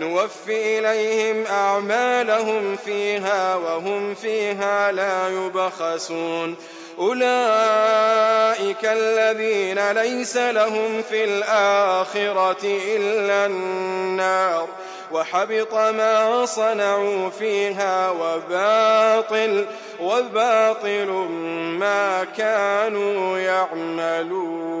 نوفي إليهم أعمالهم فيها وهم فيها لا يبخسون. أولئك الذين ليس لهم في الآخرة إلا النار. وحبط ما صنعوا فيها وباطل وباطل ما كانوا يعملون.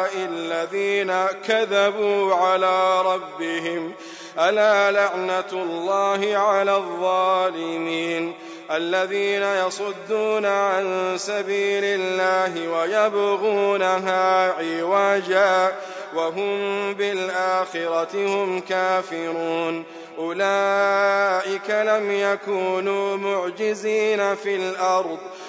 الذين كذبوا على ربهم ألا لعنة الله على الظالمين؟ الذين يصدون عن سبيل الله ويبغونها عوجا وهم بالآخرة هم كافرون. أولئك لم يكونوا معجزين في الأرض.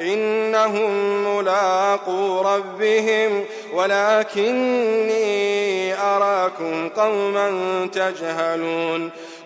إنهم ملاقو ربهم ولكني أراكم قوما تجهلون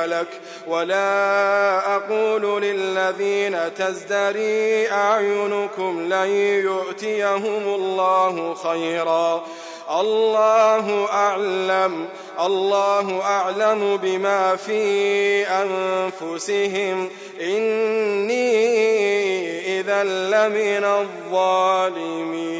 ملك ولا أقول للذين تزدري أعينكم لن يؤتيهم الله خيرا. الله أعلم الله أعلم بما في أنفسهم. إني إذا لمن الظالمين.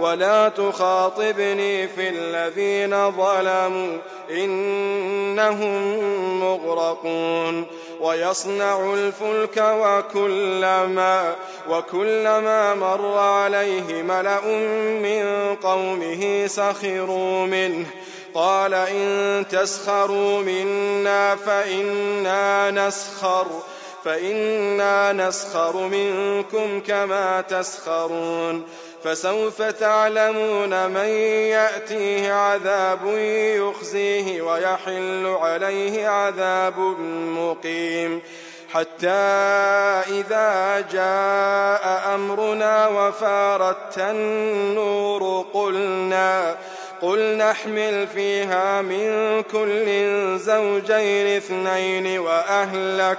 ولا تخاطبني في الذين ظلموا إنهم مغرقون ويصنع الفلك وكلما وكلما مر عليه ملأ من قومه سخروا منه قال إن تسخروا منا فإنا نسخر فإنا نسخر منكم كما تسخرون فسوف تعلمون من يأتيه عذاب يخزيه ويحل عليه عذاب مقيم. حتى إذا جاء أمرنا وفارت النور قلنا قل نحمل فيها من كل زوجين اثنين وأهلك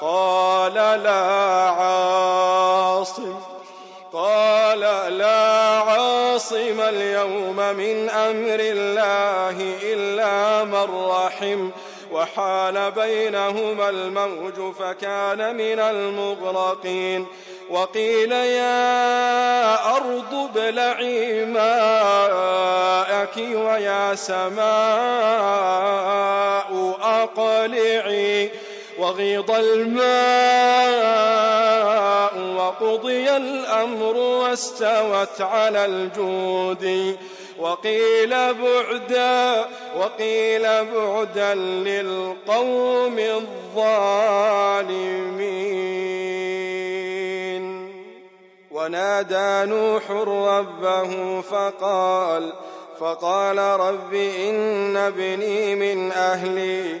قال لا عاصم. قال لا عاصم اليوم من أمر الله إلا من رحم. وحال بينهما الموج فكان من المغرقين. وقيل يا أرض ابلعي ماءك ويا سماء أقلعي. وغيض الماء وقضي الأمر واستوت على الجود. وقيل بعدا وقيل بعدا للقوم الظالمين. ونادى نوح ربه فقال فقال رب إن ابني من أهلي.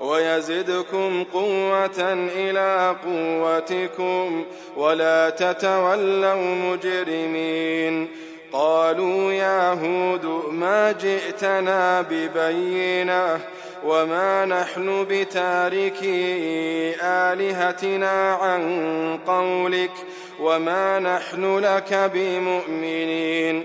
ويزدكم قوة إلى قوتكم ولا تتولوا مجرمين. قالوا يا هود ما جئتنا ببينة وما نحن بتاركي آلهتنا عن قولك وما نحن لك بمؤمنين.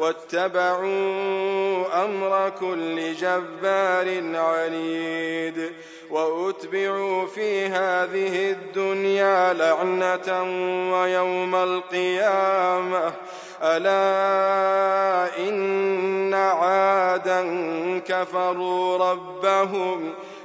واتبعوا أمر كل جبار عنيد وأتبعوا في هذه الدنيا لعنة ويوم القيامة. ألا إن عادا كفروا ربهم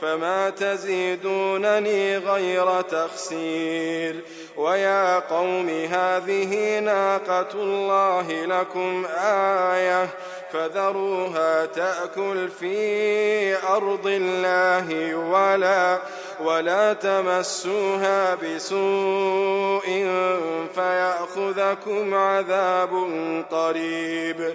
فما تزيدونني غير تخسير ويا قوم هذه ناقة الله لكم آية فذروها تأكل في أرض الله ولا ولا تمسوها بسوء فيأخذكم عذاب قريب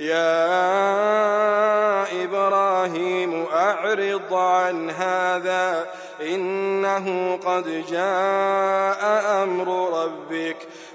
يا إبراهيم أعرض عن هذا إنه قد جاء أمر ربك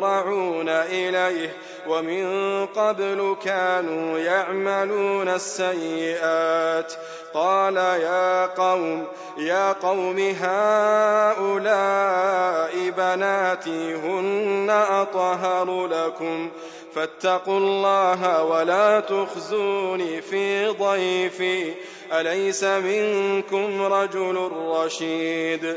يهرعون إليه ومن قبل كانوا يعملون السيئات قال يا قوم يا قوم هؤلاء بناتي هن أطهر لكم فاتقوا الله ولا تخزوني في ضيفي أليس منكم رجل رشيد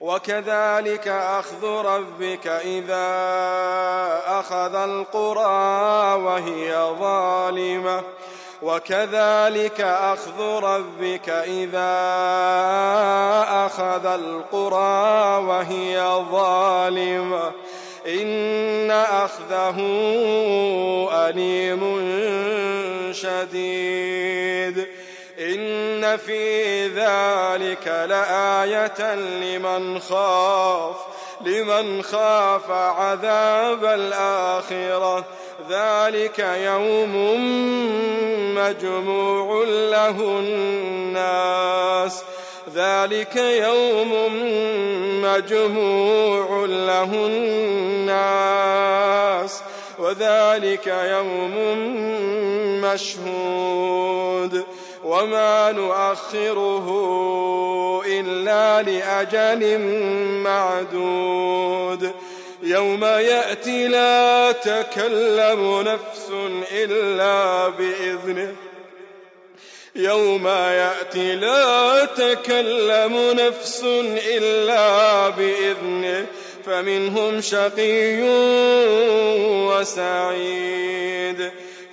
وكذلك أخذ ربك إذا أخذ القرى وهي ظالمة. وكذلك أخذ ربك إذا أخذ القرى وهي ظالمة. إن أخذه أليم شديد. إن في ذلك لآية لمن خاف لمن خاف عذاب الآخرة. ذلك يوم مجموع له الناس. ذلك يوم مجموع له الناس. وذلك يوم مشهود. وما نؤخره إلا لأجل معدود يوم يأتي لا تكلم نفس إلا بإذنه يوم يأتي لا تكلم نفس إلا بإذنه فمنهم شقي وسعيد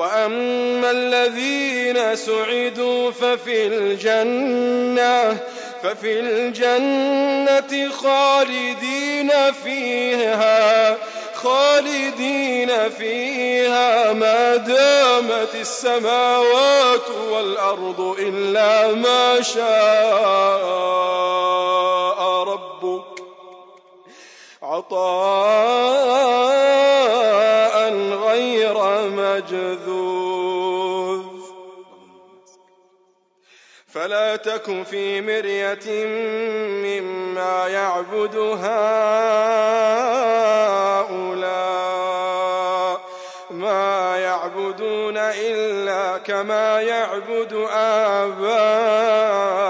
وأما الذين سعدوا ففي الجنة ففي الجنة خالدين فيها خالدين فيها. ما دامت السماوات والأرض إلا ما شاء ربك. عطاء غير مجذوذ. فلا تك في مرية مما يعبد هؤلاء. ما يعبدون إلا كما ما يعبد آباؤهم.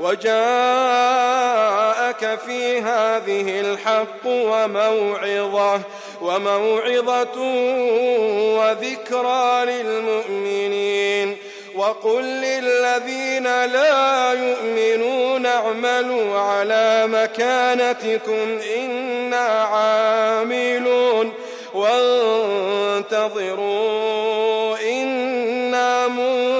وجاءك في هذه الحق وموعظة وموعظة وذكرى للمؤمنين. وقل للذين لا يؤمنون اعملوا على مكانتكم إنا عاملون. وانتظروا إنا منتظرون